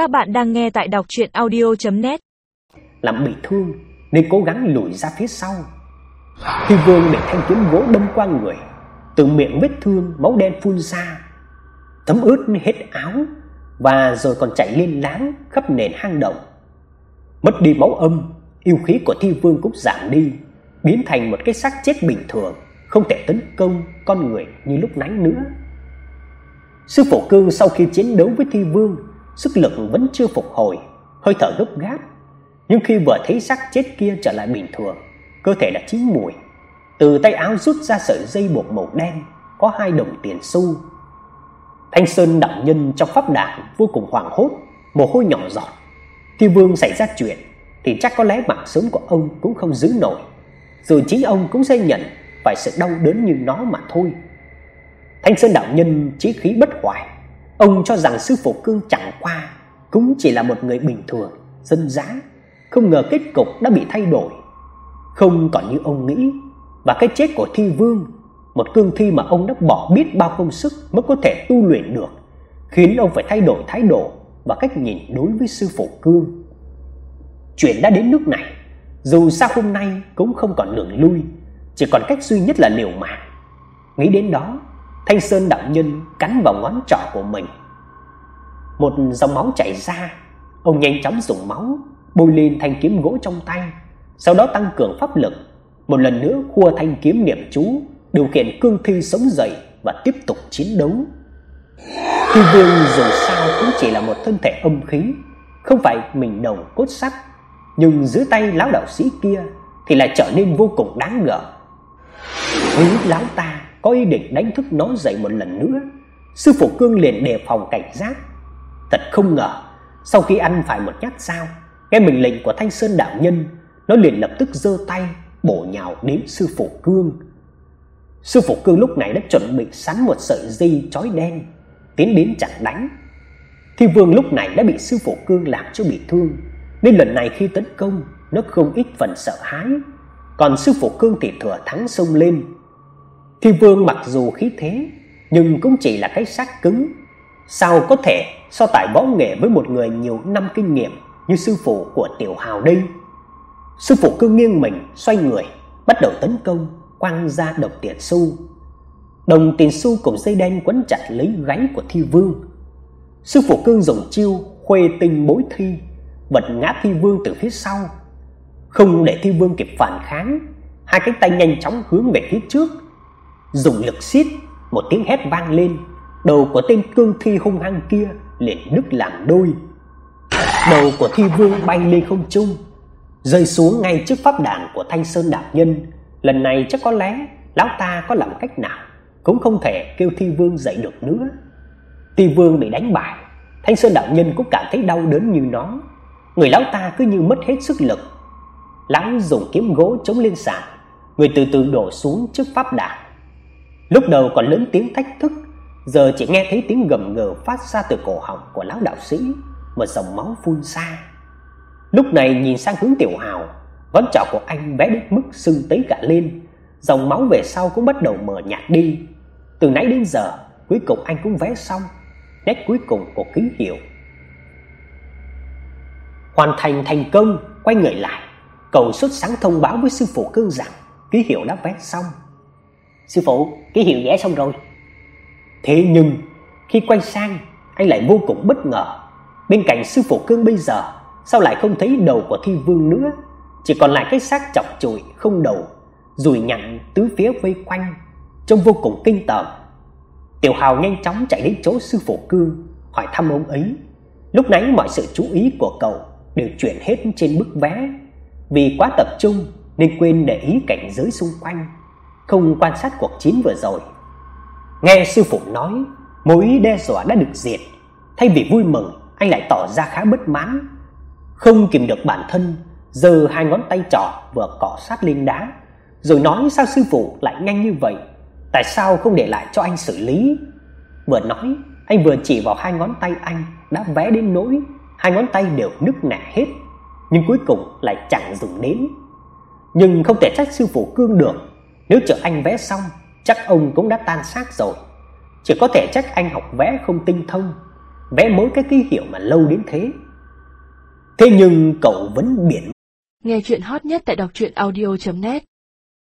Các bạn đang nghe tại đọc audio net Làm bị thương nên cố gắng lùi ra phía sau. Thi Vương để thanh kiếm gỗ đâm qua người, từ miệng vết thương máu đen phun ra, thấm ướt hết áo và rồi còn chảy lên láng khắp nền hang động. Mất đi máu âm, yêu khí của Thi Vương cũng giảm đi, biến thành một cái xác chết bình thường, không thể tấn công con người như lúc nãy nữa. Sư phụ Cương sau khi chiến đấu với Thi Vương, sức lực vẫn chưa phục hồi, hơi thở gấp gáp. Nhưng khi vừa thấy xác chết kia trở lại bình thường, cơ thể đã chín mùi. Từ tay áo rút ra sợi dây buộc màu đen, có hai đồng tiền xu. Thanh Sơn đạo nhân trong pháp đàn vô cùng hoảng hốt, mồ hôi nhỏ giọt. Khi Vương xảy ra chuyện thì chắc có lẽ mạng sống của ông cũng không giữ nổi. Rồi chính ông cũng sẽ nhận phải sự đau đớn như nó mà thôi. Thanh Sơn đạo nhân chí khí bất hoại, ông cho rằng sư phụ Cương chẳng qua cũng chỉ là một người bình thường, dân dã, không ngờ kết cục đã bị thay đổi. Không còn như ông nghĩ, và cái chết của Thi Vương, một cương thi mà ông đã bỏ biết bao công sức mới có thể tu luyện được, khiến ông phải thay đổi thái độ và cách nhìn đối với sư phụ Cương. Chuyện đã đến nước này, dù sao hôm nay cũng không còn đường lui, chỉ còn cách duy nhất là liều mạng. Nghĩ đến đó, Thanh Sơn đạo nhân cắn vào ngón trỏ của mình. Một dòng máu chảy ra, ông nhanh chóng dùng máu bôi lên thanh kiếm gỗ trong tay, sau đó tăng cường pháp lực, một lần nữa khua thanh kiếm niệm chú, điều khiển cương thi sống dậy và tiếp tục chiến đấu. Thi Vương dù sao cũng chỉ là một thân thể âm khí, không phải mình đồng cốt sắt, nhưng dưới tay lão đạo sĩ kia thì lại trở nên vô cùng đáng ngờ. Hứa lão ta có ý định đánh thức nó dậy một lần nữa. Sư phụ Cương liền đề phòng cảnh giác. Thật không ngờ, sau khi ăn phải một nhát dao, nghe mệnh lệnh của Thanh Sơn đạo nhân, nó liền lập tức giơ tay bổ nhào đến sư phụ Cương. Sư phụ Cương lúc này đã chuẩn bị sẵn một sợi dây chói đen, tiến đến chặn đánh. Thi Vương lúc này đã bị sư phụ Cương làm cho bị thương, nên lần này khi tấn công, nó không ít phần sợ hãi. Còn sư phụ Cương thì thừa thắng xông lên, Thi Vương mặc dù khí thế, nhưng cũng chỉ là cái xác cứng, sao có thể so tài võ nghệ với một người nhiều năm kinh nghiệm như sư phụ của Tiểu Hào đây. Sư phụ cứ nghiêng mình, xoay người, bắt đầu tấn công, quăng ra độc tiền xu. Đồng tiền xu cùng dây đen quấn chặt lấy gáy của Thi Vương. Sư phụ cương dùng chiêu khuê tinh bối thi, bật ngã Thi Vương từ phía sau. Không để Thi Vương kịp phản kháng, hai cánh tay nhanh chóng hướng về phía trước, dùng lực xiết một tiếng hét vang lên, đầu của tên cương thi hung hăng kia liền đứt làm đôi. Đầu của thi vương bay lên không trung, rơi xuống ngay trước pháp đàn của Thanh Sơn đạo nhân. Lần này chắc có lẽ lão ta có làm cách nào cũng không thể kêu thi vương dậy được nữa. Thi vương bị đánh bại, Thanh Sơn đạo nhân cũng cảm thấy đau đớn như nó. Người lão ta cứ như mất hết sức lực. Lão dùng kiếm gỗ chống lên sàn, người từ từ đổ xuống trước pháp đàn. Lúc đầu còn lớn tiếng thách thức, giờ chỉ nghe thấy tiếng gầm gừ phát ra từ cổ họng của lão đạo sĩ, một dòng máu phun ra. Lúc này nhìn sang hướng Tiểu Hào, ngón trỏ của anh bé đến mức sưng tấy cả lên, dòng máu về sau cũng bắt đầu mờ nhạt đi. Từ nãy đến giờ, cuối cùng anh cũng vẽ xong nét cuối cùng của ký hiệu. Hoàn thành thành công, quay người lại, cầu xuất sáng thông báo với sư phụ cương rằng ký hiệu đã vẽ xong. Sư phụ, ký hiệu vẽ xong rồi. Thế nhưng, khi quay sang, anh lại vô cùng bất ngờ. Bên cạnh sư phụ cương bây giờ, sao lại không thấy đầu của Thi Vương nữa, chỉ còn lại cái xác chọc chùi không đầu, rùi nhặn tứ phía vây quanh, trông vô cùng kinh tởm. Tiểu Hào nhanh chóng chạy đến chỗ sư phụ cương, hỏi thăm ông ấy. Lúc nãy mọi sự chú ý của cậu đều chuyển hết trên bức vé, vì quá tập trung nên quên để ý cảnh giới xung quanh không quan sát cuộc chiến vừa rồi. Nghe sư phụ nói, mối đe dọa đã được diệt, thay vì vui mừng, anh lại tỏ ra khá bất mãn. Không kìm được bản thân, giơ hai ngón tay trỏ vừa cọ sát lên đá, rồi nói sao sư phụ lại nhanh như vậy, tại sao không để lại cho anh xử lý? Vừa nói, anh vừa chỉ vào hai ngón tay anh đã vẽ đến nỗi hai ngón tay đều nứt nẻ hết, nhưng cuối cùng lại chẳng dùng đến. Nhưng không thể trách sư phụ cương được, nếu chợ anh vẽ xong, chắc ông cũng đã tan xác rồi. Chỉ có thể trách anh học vẽ không tinh thông. vẽ mỗi cái ký hiệu mà lâu đến thế. Thế nhưng cậu vẫn biển. Nghe chuyện hot nhất tại đọc truyện audio net